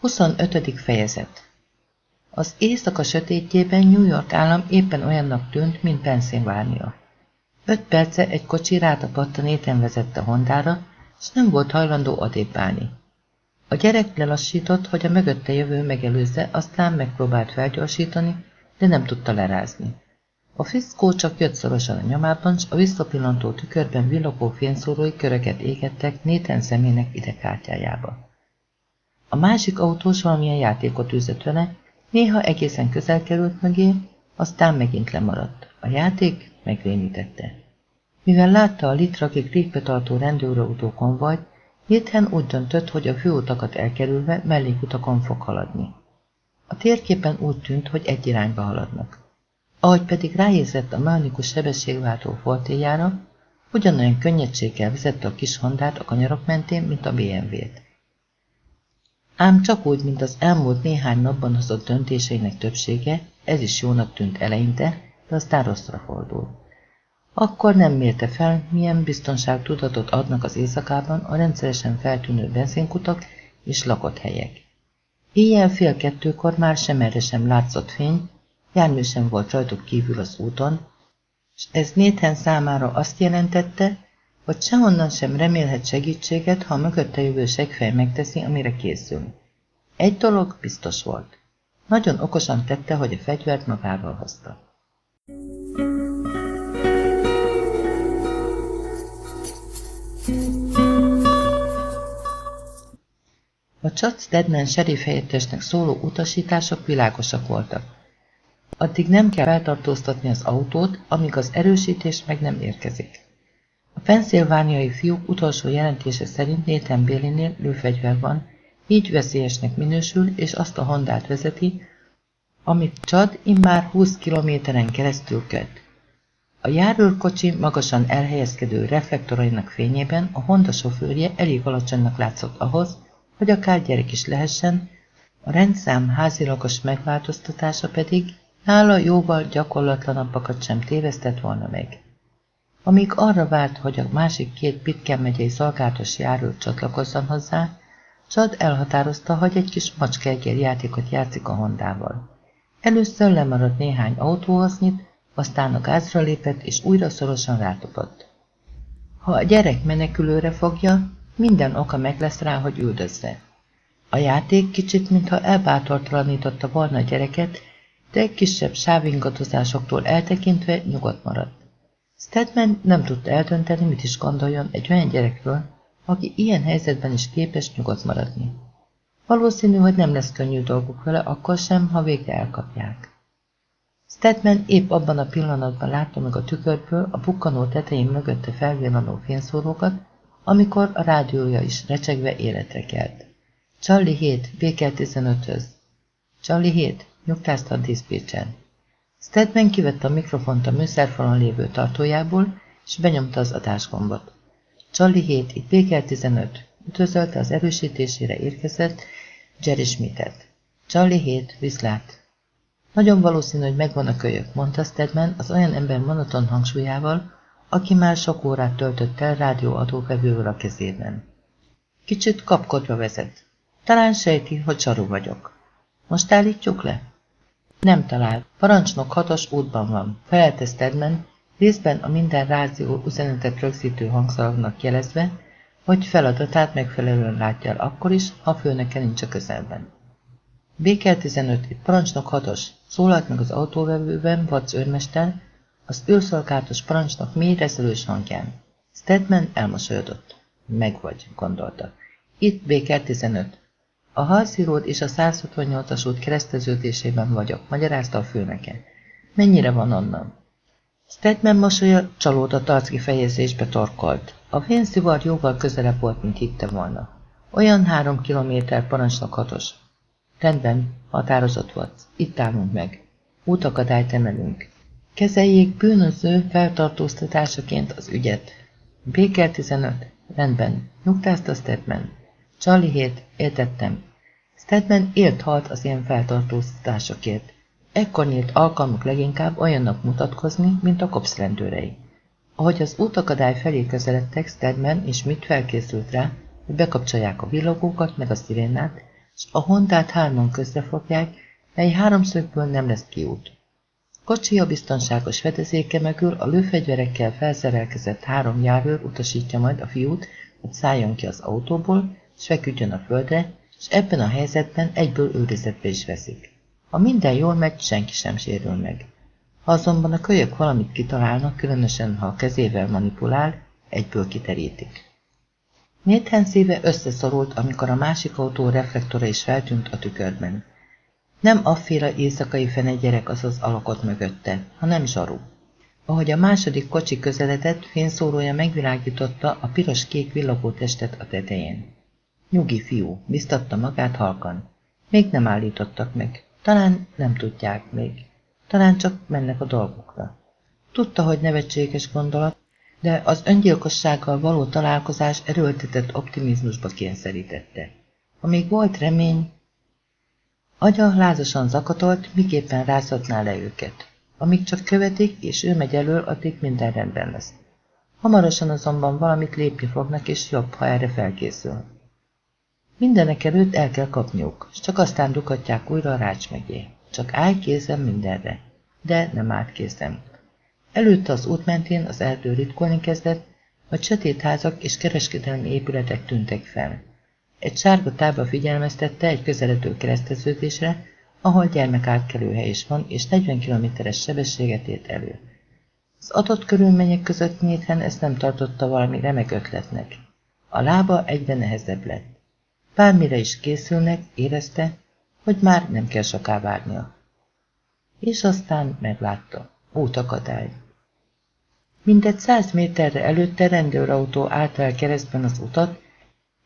25. fejezet Az éjszaka sötétjében New York állam éppen olyannak tűnt, mint Pennsylvania. Öt perce egy kocsi rátapadt a néten vezette Hondára, és nem volt hajlandó odébb. A gyerek lelassított, hogy a mögötte jövő megelőzze, aztán megpróbált felgyorsítani, de nem tudta lerázni. A fiszkó csak jött szorosan a nyomában, s a visszapillantó tükörben villogó fényszórói köröket égettek Néten szemének idegkártyájába. A másik autós valamilyen játékot űzött vele, néha egészen közel került mögé, aztán megint lemaradt. A játék megrémítette. Mivel látta a litrakig régbe tartó rendőrautó konvojt, Hirtelen úgy döntött, hogy a főutakat elkerülve mellékutakon fog haladni. A térképen úgy tűnt, hogy egy irányba haladnak. Ahogy pedig ráérzett a mechanikus sebességváltó foltéljára, ugyanolyan könnyedséggel vezette a kis Hondát a kanyarok mentén, mint a BMW-t. Ám csak úgy, mint az elmúlt néhány napban hozott döntéseinek többsége, ez is jónak tűnt eleinte, de aztán rosszra fordult. Akkor nem mérte fel, milyen biztonságtudatot adnak az éjszakában a rendszeresen feltűnő benzinkutak és lakott helyek. Éjjel fél kettőkor már sem erre sem látszott fény, jármű sem volt rajtuk kívül az úton, és ez Nathan számára azt jelentette, hogy sehonnan sem remélhet segítséget, ha a mögötte jövő segfej megteszi, amire készül. Egy dolog biztos volt. Nagyon okosan tette, hogy a fegyvert magával hozta. A Chad Stedman sheriff helyettesnek szóló utasítások világosak voltak. Addig nem kell feltartóztatni az autót, amíg az erősítés meg nem érkezik. A penszilvániai fiúk utolsó jelentése szerint Nathan Bailey-nél lőfegyver van, így veszélyesnek minősül, és azt a Hondát vezeti, amit Chad immár 20 kilométeren keresztül köt. A járőrkocsi magasan elhelyezkedő reflektorainak fényében a Honda sofőrje elég alacsonynak látszott ahhoz, hogy akár gyerek is lehessen, a rendszám házilagos megváltoztatása pedig nála jóval gyakorlatlanabbakat sem tévesztett volna meg. Amíg arra várt, hogy a másik két Pitken megyei szolgálatos járőr csatlakozzon hozzá, Csad elhatározta, hogy egy kis macskergér játékot játszik a Hondával. Először lemaradt néhány autóhasznyit, aztán a gázra lépett és újra szorosan rátopott. Ha a gyerek menekülőre fogja, minden oka meg lesz rá, hogy üldözze. A játék kicsit, mintha elbátortalanította volna a gyereket, de kisebb sávingadozásoktól eltekintve nyugodt maradt. Stedman nem tudta eldönteni, mit is gondoljon egy olyan gyerekről, aki ilyen helyzetben is képes nyugodt maradni. Valószínű, hogy nem lesz könnyű dolguk vele, akkor sem, ha végre elkapják. Stedman épp abban a pillanatban látta meg a tükörből a bukkanó tetején mögötte felvillanó fényszórókat, amikor a rádiója is recsegve életre kelt. Charlie 7, Békel 15-höz. Charlie 7, nyugtázta a diszpécsen. Stedman kivette a mikrofont a műszerfalon lévő tartójából, és benyomta az adásgombot. Charlie 7, itt Békel 15, üdvözölte az erősítésére érkezett Jerry Schmidtet. Charlie 7, viszlát. Nagyon valószínű, hogy megvan a kölyök, mondta Stedman az olyan ember monoton hangsúlyával, aki már sok órát töltött el rádióadóvevővel a kezében. Kicsit kapkodva vezet. Talán sejti, hogy csaru vagyok. Most állítjuk le? Nem talál. Parancsnok hatos útban van. Felelte Stedman, részben a minden rádió üzenetet rögzítő hangszalagnak jelezve, hogy feladatát megfelelően látja el akkor is, ha főnöke nincs a közelben. Békel 15, itt parancsnok hatos, szólalt meg az autóvevőben Vac őrmester, az őrszolgálatos parancsnok mély reszelős hangján. Stedman elmosolyodott. Meg vagy, gondolta. Itt Béker 15. A Halszíród és a 168-as út kereszteződésében vagyok, magyarázta a főneke. Mennyire van onnan? Stedman mosolya csalódott arckifejezésbe torkolt. A fényszivar jóval közelebb volt, mint hitte volna. Olyan három kilométer parancsnok hatos. Rendben, határozott volt. Itt állunk meg. Útakadályt emelünk. Kezeljék bűnöző feltartóztatásaként az ügyet. Béker 15. Rendben. Nyugtázta Stedman. Charlie 7. Értettem. Stedman élt halt az ilyen feltartóztatásokért. Ekkor nyílt alkalmuk leginkább olyannak mutatkozni, mint a kopsz rendőrei. Ahogy az útakadály felé közeledtek, Stedman és mit felkészült rá, hogy bekapcsolják a villogókat meg a szirénát, és a Hondát hárman közrefogják, mely háromszögből nem lesz kiút. Kocsia biztonságos fedezéke mögül a lőfegyverekkel felszerelkezett három járőr utasítja majd a fiút, hogy szálljon ki az autóból, és feküdjön a földre, és ebben a helyzetben egyből őrizetbe is veszik. Ha minden jól megy, senki sem sérül meg. Ha azonban a kölyök valamit kitalálnak, különösen ha a kezével manipulál, egyből kiterítik. Nathan szíve összeszorult, amikor a másik autó reflektora is feltűnt a tükörben. Nem afféle éjszakai fene gyerek az az alakot mögötte, hanem zsaru. Ahogy a második kocsi közeledett, fényszórója megvilágította a piros-kék villogó testet a tetején. Nyugi fiú, biztatta magát halkan. Még nem állítottak meg. Talán nem tudják még. Talán csak mennek a dolgokra. Tudta, hogy nevetséges gondolat, de az öngyilkossággal való találkozás erőltetett optimizmusba kényszerítette. Amíg volt remény, agya lázasan zakatolt, miképpen rázhatná le őket. Amíg csak követik, és ő megy elől, addig minden rendben lesz. Hamarosan azonban valamit lépni fognak, és jobb, ha erre felkészül. Mindenek előtt el kell kapniuk, és csak aztán dukatják újra a rács megé. Csak állj készen mindenre. De nem állt készen. Előtte az út mentén az erdő ritkolni kezdett, vagy sötét házak és kereskedelmi épületek tűntek fel. Egy sárga tábla figyelmeztette egy közeledő kereszteződésre, ahol gyermekátkelőhely is van, és 40 kilométeres sebességet ért elő. Az adott körülmények között Nathan ezt nem tartotta valami remek ötletnek. A lába egyre nehezebb lett. Bármire is készülnek, érezte, hogy már nem kell soká várnia. És aztán meglátta. Útakadály. Mindegy száz méterre előtte rendőrautó állt el keresztben az utat,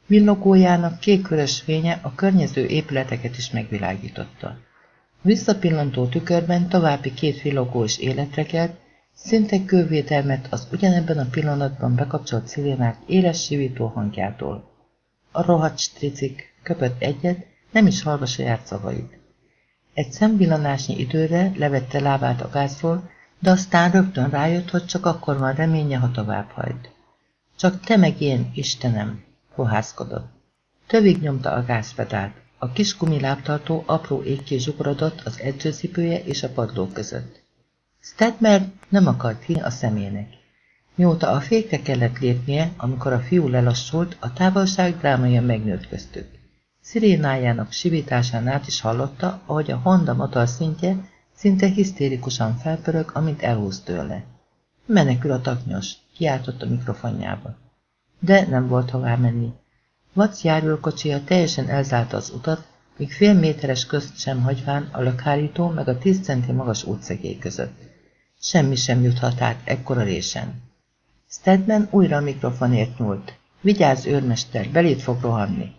villogójának kék-vörös fénye a környező épületeket is megvilágította. Visszapillantó tükörben további két villogó is életre kelt, szinte kővédelmet az ugyanebben a pillanatban bekapcsolt szirénák éles sivító hangjától. A rohadt stricik köpött egyet, nem is hallva saját szavait. Egy szemvillanásnyi időre levette lábát a gázról, de aztán rögtön rájött, hogy csak akkor van reménye, ha tovább hajt. Csak te meg én, Istenem, fohászkodott. Tövig nyomta a gázpedált. A kis gumilábtartó apró égké zsugorodott az edzőcipője és a padló között. Stedmer nem akart hinni a szemének. Mióta a fékre kellett lépnie, amikor a fiú lelassult, a távolság drámaian megnőtt köztük. Szirénájának sivításán át is hallotta, ahogy a Honda motor szintje szinte hisztérikusan felpörög, amint elhúz tőle. Menekül a taknyos, kiáltott a mikrofonjába. De nem volt hová menni. Vac járőrkocsia teljesen elzárta az utat, míg fél méteres közt sem hagyván a lökhárító meg a tíz centi magas útszegély között. Semmi sem juthat át ekkora résen. Stedman újra a mikrofonért nyúlt. Vigyázz, őrmester, belét fog rohanni.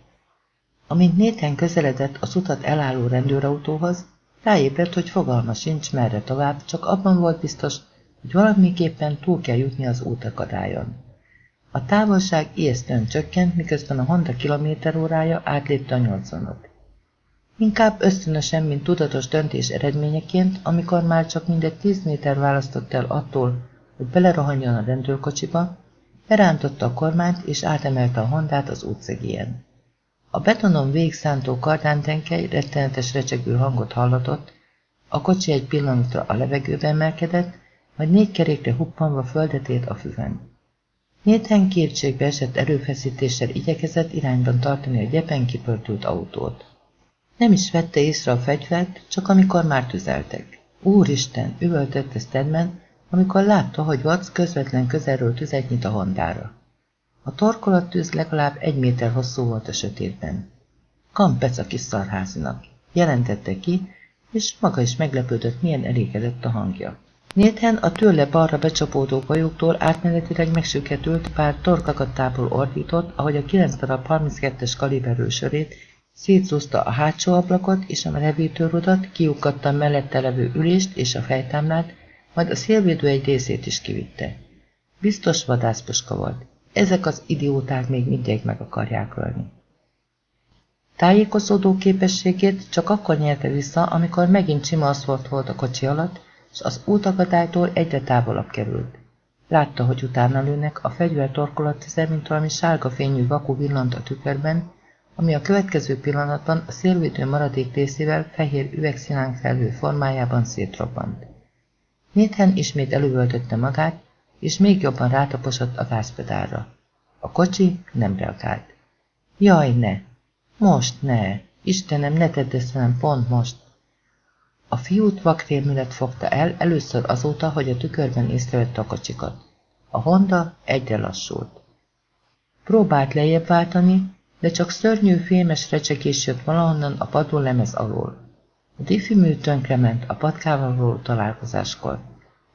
Amint Nathan közeledett az utat elálló rendőrautóhoz, ráébredt, hogy fogalma sincs, merre tovább, csak abban volt biztos, hogy valamiképpen túl kell jutni az útakadályon. A távolság ijesztően csökkent, miközben a Honda kilométer órája átlépte a 80 Inkább ösztönösen, mint tudatos döntés eredményeként, amikor már csak mindegy 10 méter választott el attól, hogy belerohanjon a rendőrkocsiba, berántotta a kormányt és átemelte a Hondát az útszegélyen. A betonon végszántó kardántenkely rettenetes recsegő hangot hallatott, a kocsi egy pillanatra a levegőbe emelkedett, majd négy kerékre huppanva földet ért a füven. Néthen kétségbe esett erőfeszítéssel igyekezett irányban tartani a gyepen kipörtült autót. Nem is vette észre a fegyvert, csak amikor már tüzeltek. Úristen, üvöltette Stedman, amikor látta, hogy Watts közvetlen közelről tüzet nyit a hondára. A torkolattűz legalább egy méter hosszú volt a sötétben. Kampec a kis szarházinak, jelentette ki, és maga is meglepődött, milyen elégedett a hangja. Nathan a tőle balra becsapódó bajuktól átmenetileg megsüketült, pár torkakattából ordított, ahogy a 9 darab 32-es kaliberű sörét szétszúzta a hátsó ablakot és a levítőrudat, kiukatta mellette levő ülést és a fejtámlát, majd a szélvédő egy részét is kivitte. Biztos vadászpuska volt. Ezek az idióták még mindig meg akarják ölni. Tájékozódó képességét csak akkor nyerte vissza, amikor megint sima aszfalt volt a kocsi alatt, és az útakadálytól egyre távolabb került. Látta, hogy utána lőnek, a fegyver torkolat tüze, mint valami sárga fényű vaku villant a tükörben, ami a következő pillanatban a szélvédő maradék részével fehér üvegszilánk felhő formájában szétrobbant. Nathan ismét elővöltötte magát, és még jobban rátaposott a gázpedálra. A kocsi nem reagált. Jaj, ne! Most ne! Istenem, ne tedd ezt velem pont most! A fiút vakrémület fogta el először azóta, hogy a tükörben észrevette a kocsikat. A Honda egyre lassult. Próbált lejjebb váltani, de csak szörnyű fémes recsegés jött valahonnan a padlólemez alól. A diffi tönkrement a patkával való találkozáskor.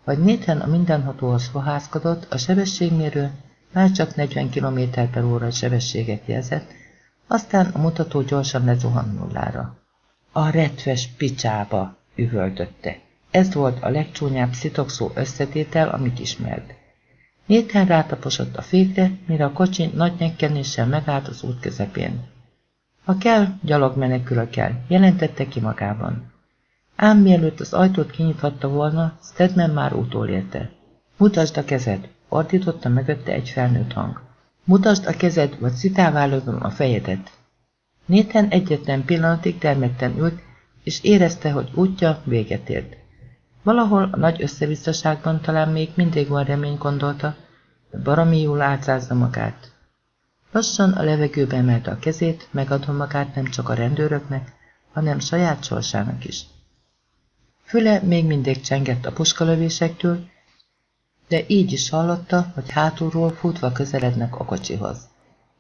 Vagy Nathan a mindenhatóhoz fohászkodott, a sebességmérő már csak 40 km per óra sebességet jelzett, aztán a mutató gyorsan lezuhant nullára. A retves picsába, üvöltötte. Ez volt a legcsúnyább szitokszó összetétel, amit ismert. Nathan rátaposott a fékre, mire a kocsi nagy nyekkenéssel megállt az út közepén. Ha kell, gyalog menekülök el, jelentette ki magában. Ám mielőtt az ajtót kinyithatta volna, Stedman már utolérte. Mutasd a kezed, ordította mögötte egy felnőtt hang. Mutasd a kezed, vagy szitává lövöm a fejedet. Nathan egyetlen pillanatig termetten ült, és érezte, hogy útja véget ért. Valahol a nagy összevisszaságban talán még mindig van remény gondolta, de baromi jól átszázza magát. Lassan a levegőbe emelte a kezét, megadva magát nem csak a rendőröknek, hanem saját sorsának is. Füle még mindig csengett a puskalövésektől, de így is hallotta, hogy hátulról futva közelednek a kocsihoz.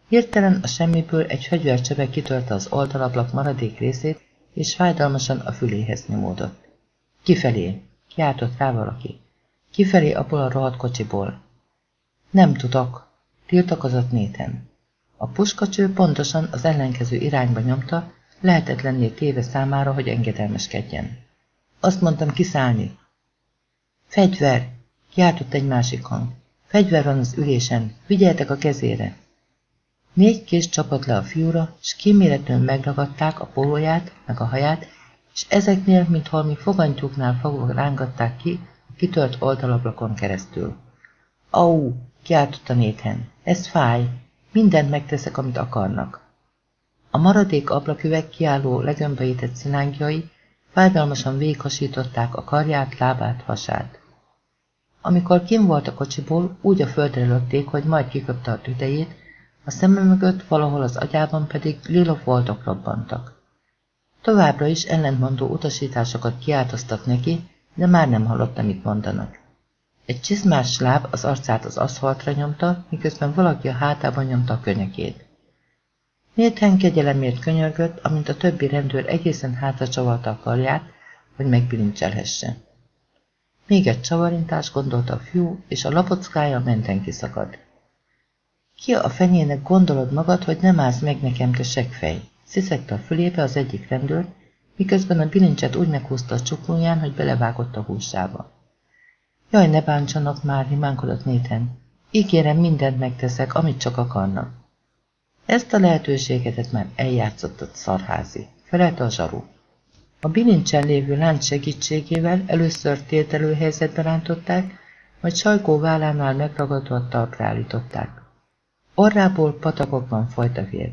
Hirtelen a semmiből egy fegyvercsebe kitörte az oldalablak maradék részét, és fájdalmasan a füléhez nyomódott. Kifelé, kiáltott rá valaki. Kifelé abból a rohadt kocsiból. Nem tudok, tiltakozott Néten. A puskacső pontosan az ellenkező irányba nyomta, lehetetlenné téve számára, hogy engedelmeskedjen. Azt mondtam kiszállni. Fegyver! Kiáltott egy másik hang. Fegyver van az ülésen, figyeltek a kezére! Négy kés csapott le a fiúra, s kíméletlenül megragadták a pólóját, meg a haját, és ezeknél, mint holmi fogantyúknál fogva rángatták ki a kitört oldalablakon keresztül. Au! kiáltotta Néthen. Ez fáj. Mindent megteszek, amit akarnak. A maradék ablaküveg kiálló legömböített szilángjai fájdalmasan véghasították a karját, lábát, hasát. Amikor kim volt a kocsiból, úgy a földre lökték, hogy majd kiköpte a tüdejét, a szeme mögött valahol az agyában pedig lila voltok robbantak. Továbbra is ellentmondó utasításokat kiáltoztak neki, de már nem hallott, amit mondanak. Egy csizmás láb az arcát az aszfaltra nyomta, miközben valaki a hátában nyomta a könyökét. Nathan kegyelemért könyörgött, amint a többi rendőr egészen hátra csavarta a karját, hogy megbilincselhesse. Még egy csavarintás gondolta a fiú, és a lapockája menten kiszakad. Ki a fenyének gondolod magad, hogy nem állsz meg nekem, te segfej? Sziszegte a fülébe az egyik rendőr, miközben a bilincset úgy meghúzta a csuklóján, hogy belevágott a húsába. Jaj, ne bántsanak már, himánkodott Néten. Ígérem, mindent megteszek, amit csak akarnak. Ezt a lehetőséget már eljátszott a szarházi, felelte a zsaru. A bilincsen lévő lánc segítségével először tételő helyzetbe rántották, majd sajkó vállánál megragadva talpra állították. Orrából patakokban folyt a vér.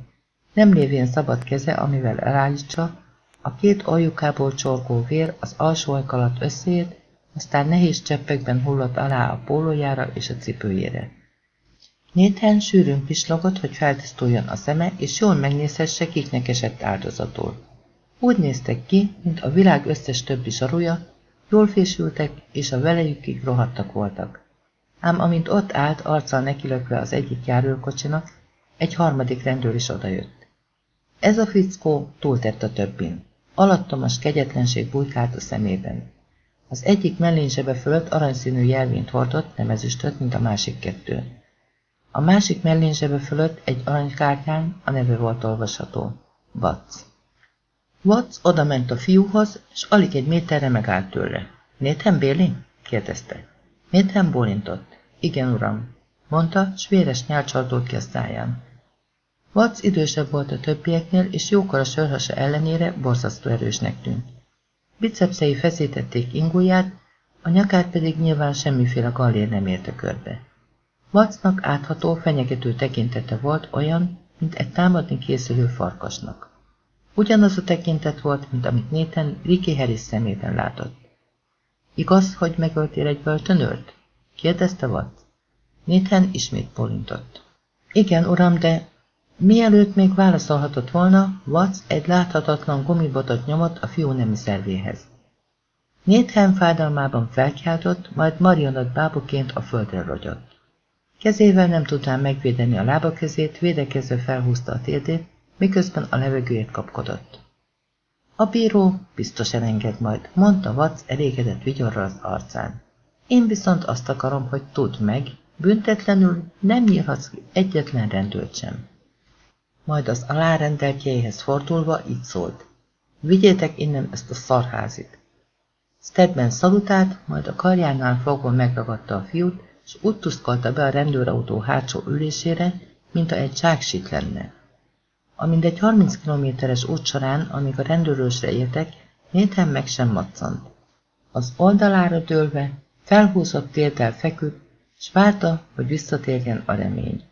Nem lévén szabad keze, amivel elállítsa, a két aljukából csorgó vér az alsó ajk alatt összeért, aztán nehéz cseppekben hullott alá a pólójára és a cipőjére. Nathan sűrűn pislogott, hogy feltisztuljon a szeme, és jól megnézhesse, kiknek esett áldozatul. Úgy néztek ki, mint a világ összes többi zsarúja, jól fésültek, és a velejükig rohadtak voltak. Ám amint ott állt, arccal nekilökve az egyik járőrkocsinak, egy harmadik rendőr is odajött. Ez a fickó túltett a többin. Alattomos kegyetlenség bujkált a szemében. Az egyik mellényzsebe fölött aranyszínű jelvényt hordott, nem ezüstöt, mint a másik kettő. A másik mellényzsebe fölött egy aranykártyán a neve volt olvasható. Watts. Watts oda ment a fiúhoz, és alig egy méterre megállt tőle. Nathan Bailey? kérdezte. Nathan bólintott. Igen, uram, mondta, s véres nyál csordult ki a száján. Watts idősebb volt a többieknél, és jókora sörhasa ellenére borzasztó erősnek tűnt. Bicepszei feszítették ingóját, a nyakát pedig nyilván semmiféle gallér nem érte körbe. Wattsnak átható, fenyegető tekintete volt olyan, mint egy támadni készülő farkasnak. Ugyanaz a tekintet volt, mint amit Nathan Ricky Harris szemében látott. Igaz, hogy megöltél egy börtönőrt? kérdezte Watt. Nathan ismét polintott. Igen, uram, de mielőtt még válaszolhatott volna, Watts egy láthatatlan gumibotot nyomott a fiú nemi szervéhez. Nathan fájdalmában felkiáltott, majd marionat bábuként a földre rogyott. Kezével nem tudta megvédeni a lába közét, védekezve felhúzta a térdét, miközben a levegőért kapkodott. A bíró biztos elenged majd, mondta Watts elégedett vigyorra az arcán. Én viszont azt akarom, hogy tudd meg, büntetlenül nem nyírhatsz egyetlen rendőrt sem. Majd az alárendeltjeihez fordulva így szólt. Vigyétek innen ezt a szarházit. Stedman szalutált, majd a karjánál fogva megragadta a fiút, és úgy tuszkolta be a rendőrautó hátsó ülésére, mint a egy zsáksit lenne. Amint egy 30 kilométeres út során, amíg a rendőrösre értek, Nathan meg sem maccant. Az oldalára dőlve, felhúzott tértel feküdt, s várta, hogy visszatérjen a remény.